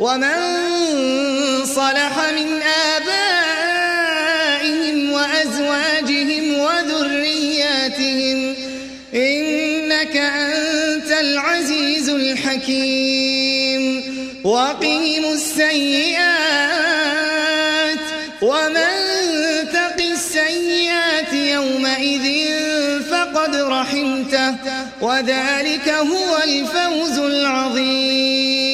ومن صلح من آبائهم وأزواجهم وذرياتهم إنك أنت العزيز الحكيم. وقهم السيئات ومن تق السيئات يومئذ فقد رحمته وذلك هو الفوز العظيم.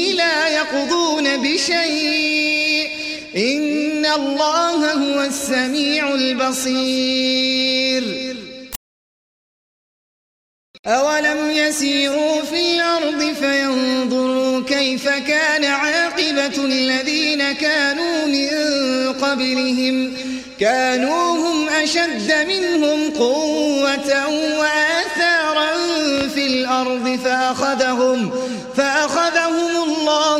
لا يقضون بشيء. إن الله هو السميع البصير. أولم يسيروا في الأرض فينظروا كيف كان عاقبة الذين كانوا من قبلهم. كانوا هم أشد منهم قوة وآثارا في الأرض فأخذهم, فأخذهم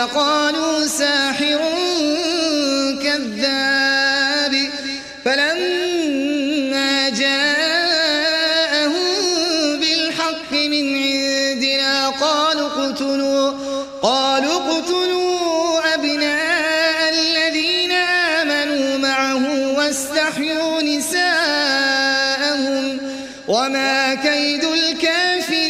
فقالوا ساحر كذاب فلما جاءهم بالحق من عندنا قالوا اقتلوا قالوا اقتلوا أبناء الذين آمنوا معه واستحيوا نساءهم وما كيد الكافرين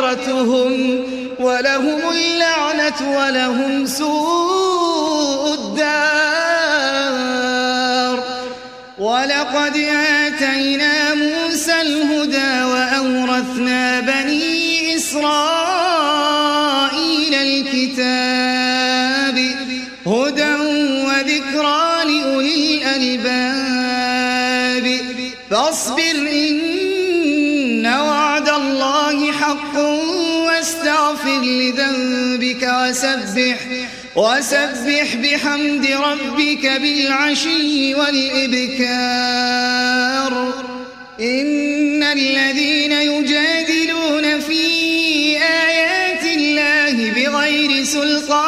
معذرتهم ولهم اللعنة ولهم سوء الدار. ولقد آتينا وسبح وسبح بحمد ربك بالعشي والإبكار. إن الذين يجادلون في آيات الله بغير سلطان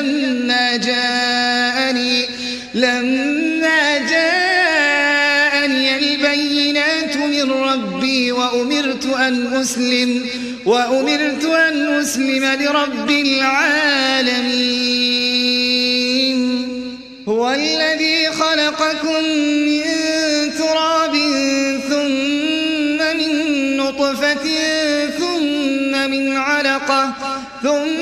لما جاءني لما جاءني البينات من ربي وأمرت أن أسلم وأمرت أن أسلم لرب العالمين. هو الذي خلقكم من تراب ثم من نطفة ثم من علقة ثم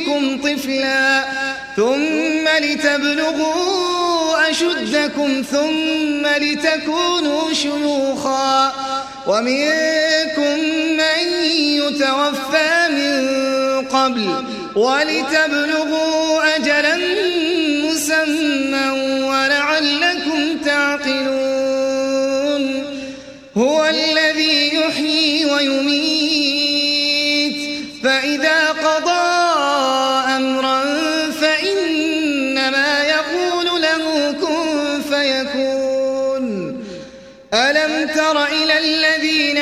يخرجكم طفلا ثم لتبلغوا أشدكم ثم لتكونوا شيوخا ومنكم من يتوفى من قبل ولتبلغوا أجلا مسمى ولعلكم تعقلون هو الذي يحيي ويميت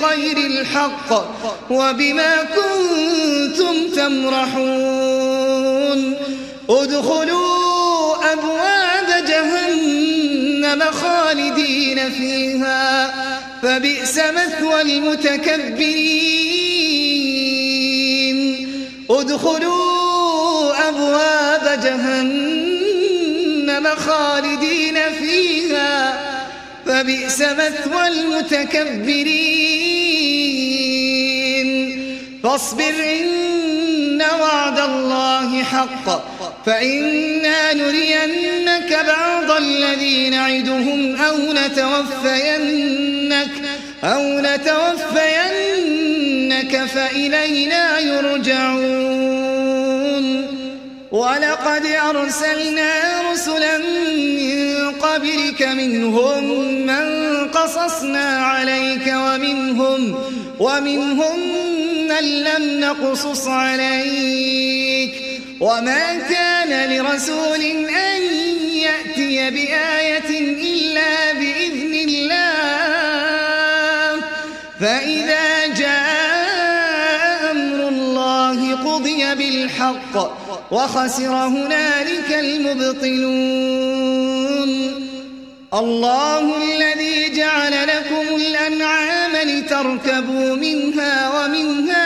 بغير الحق وبما كنتم تمرحون. ادخلوا أبواب جهنم خالدين فيها. فبئس مثوى المتكبرين. ادخلوا أبواب جهنم خالدين فيها. فبئس مثوى المتكبرين. فاصبر إن وعد الله حق. فإنا نرينك بعض الذي نعدهم أو نتوفينك أو نتوفينك فإلينا يرجعون. ولقد أرسلنا رسلا من قبلك منهم من قصصنا عليك ومنهم ومنهم لم نقصص عليك وما كان لرسول أن يأتي بآية إلا بإذن الله فإذا جاء أمر الله قضي بالحق وخسر هنالك المبطلون الله الذي جعل لكم الأنعام لتركبوا منها ومنها